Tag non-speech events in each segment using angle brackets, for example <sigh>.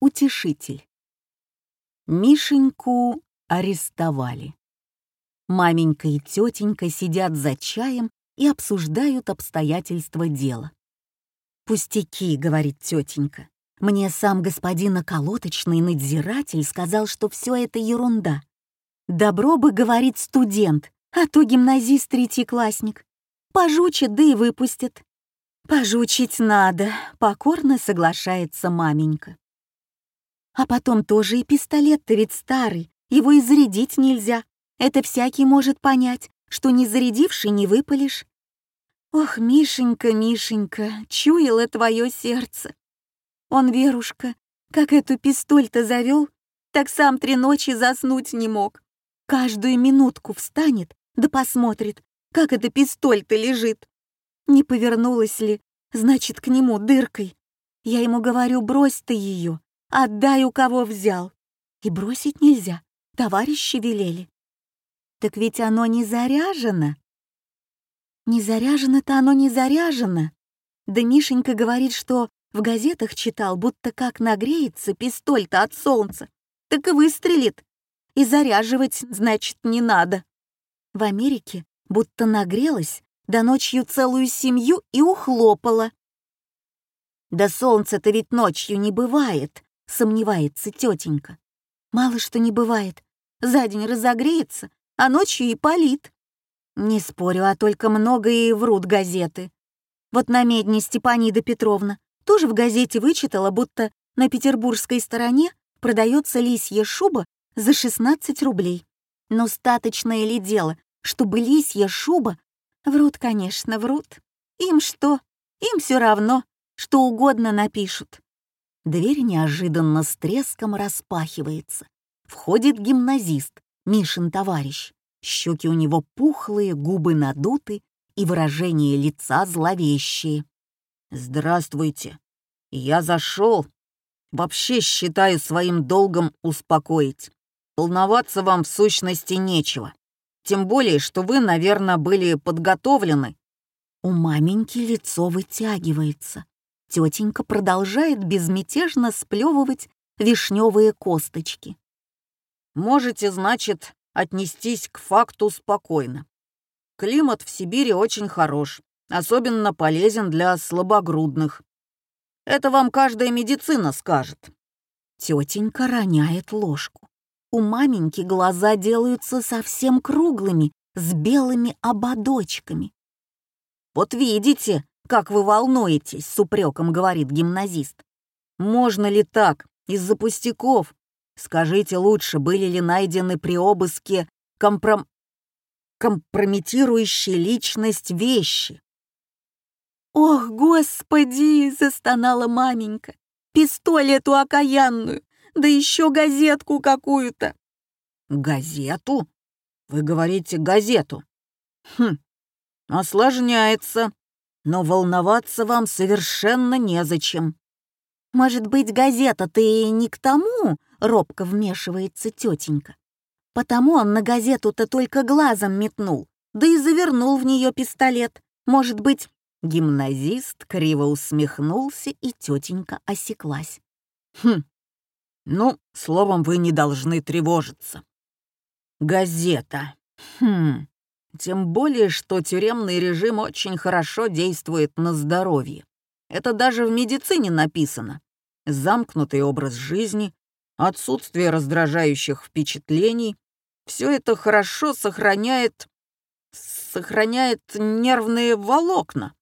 Утешитель. Мишеньку арестовали. Маменька и тетенька сидят за чаем и обсуждают обстоятельства дела. «Пустяки», — говорит тетенька. «Мне сам господин околоточный надзиратель сказал, что все это ерунда. Добро бы, говорит студент, а то гимназист третьеклассник. Пожучит, да и выпустят». «Пожучить надо», — покорно соглашается маменька. А потом тоже и пистолет-то ведь старый, его и зарядить нельзя. Это всякий может понять, что не зарядивший не выпалишь. Ох, Мишенька, Мишенька, чуяло твое сердце. Он, Верушка, как эту пистоль-то завел, так сам три ночи заснуть не мог. Каждую минутку встанет, да посмотрит, как эта пистоль-то лежит. Не повернулась ли, значит, к нему дыркой. Я ему говорю, брось ты ее, отдай у кого взял. И бросить нельзя, товарищи велели. Так ведь оно не заряжено. Не заряжено-то оно не заряжено. Да Мишенька говорит, что в газетах читал, будто как нагреется пистоль-то от солнца, так и выстрелит. И заряживать, значит, не надо. В Америке будто нагрелась, да ночью целую семью и ухлопала. «Да солнца-то ведь ночью не бывает», — сомневается тетенька. «Мало что не бывает. За день разогреется, а ночью и палит. Не спорю, а только много и врут газеты. Вот на медне Степанида Петровна тоже в газете вычитала, будто на петербургской стороне продается лисья шуба за 16 рублей. Но статочное ли дело, чтобы лисья шуба... Врут, конечно, врут. Им что? Им все равно, что угодно напишут. Дверь неожиданно с треском распахивается. Входит гимназист, Мишин товарищ. Щеки у него пухлые, губы надуты и выражение лица зловещие. «Здравствуйте. Я зашел. Вообще считаю своим долгом успокоить. Волноваться вам в сущности нечего. Тем более, что вы, наверное, были подготовлены». У маменьки лицо вытягивается. Тетенька продолжает безмятежно сплевывать вишневые косточки. Можете, значит, отнестись к факту спокойно. Климат в Сибири очень хорош, особенно полезен для слабогрудных. Это вам каждая медицина скажет. Тетенька роняет ложку. У маменьки глаза делаются совсем круглыми, с белыми ободочками. «Вот видите, как вы волнуетесь», — с упреком говорит гимназист. «Можно ли так, из-за пустяков, Скажите лучше, были ли найдены при обыске компром... компрометирующие личность вещи? «Ох, господи!» — застонала маменька. «Пистоль эту окаянную, да еще газетку какую-то!» «Газету? Вы говорите газету?» «Хм, осложняется, но волноваться вам совершенно незачем. Может быть, газета-то и не к тому, — робко вмешивается тетенька. Потому он на газету-то только глазом метнул, да и завернул в нее пистолет. Может быть, гимназист криво усмехнулся, и тетенька осеклась. «Хм, ну, словом, вы не должны тревожиться. Газета. Хм, тем более, что тюремный режим очень хорошо действует на здоровье. Это даже в медицине написано. Замкнутый образ жизни, отсутствие раздражающих впечатлений — все это хорошо сохраняет... сохраняет нервные волокна.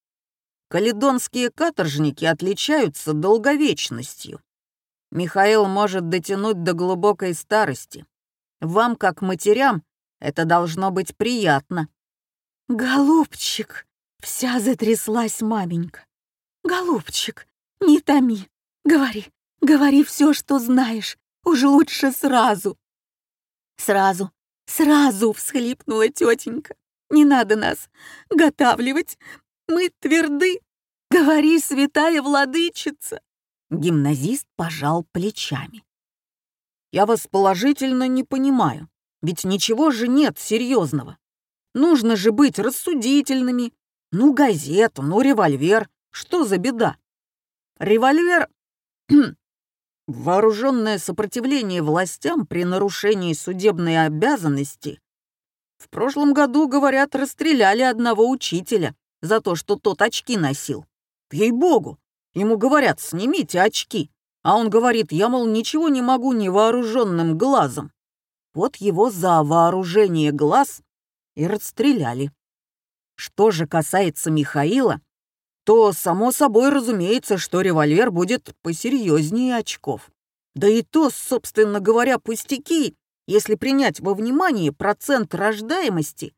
Каледонские каторжники отличаются долговечностью. Михаил может дотянуть до глубокой старости. Вам, как матерям, это должно быть приятно. «Голубчик!» — вся затряслась маменька. «Голубчик, не томи, говори, говори все, что знаешь, Уж лучше сразу. Сразу, сразу, всхлипнула тетенька. Не надо нас готавливать. Мы тверды. Говори, святая владычица. Гимназист пожал плечами. Я вас положительно не понимаю. Ведь ничего же нет серьезного. Нужно же быть рассудительными. Ну, газету, ну, револьвер. Что за беда? Револьвер <clears throat> Вооруженное сопротивление властям при нарушении судебной обязанности. В прошлом году, говорят, расстреляли одного учителя за то, что тот очки носил. Ей-богу, ему говорят, снимите очки. А он говорит, я, мол, ничего не могу невооруженным глазом. Вот его за вооружение глаз и расстреляли. Что же касается Михаила, то, само собой, разумеется, что револьвер будет посерьезнее очков. Да и то, собственно говоря, пустяки, если принять во внимание процент рождаемости.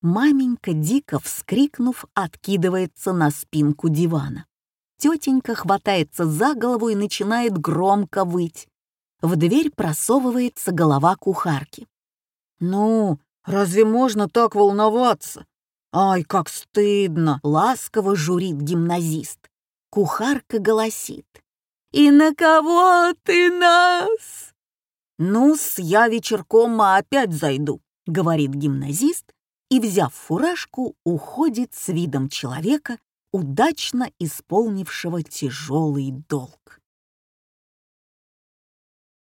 Маменька, дико вскрикнув, откидывается на спинку дивана. Тетенька хватается за голову и начинает громко выть. В дверь просовывается голова кухарки. «Ну, разве можно так волноваться? Ай, как стыдно!» — ласково журит гимназист. Кухарка голосит. «И на кого ты нас?» «Ну-с, я вечерком опять зайду», — говорит гимназист и, взяв фуражку, уходит с видом человека, удачно исполнившего тяжелый долг.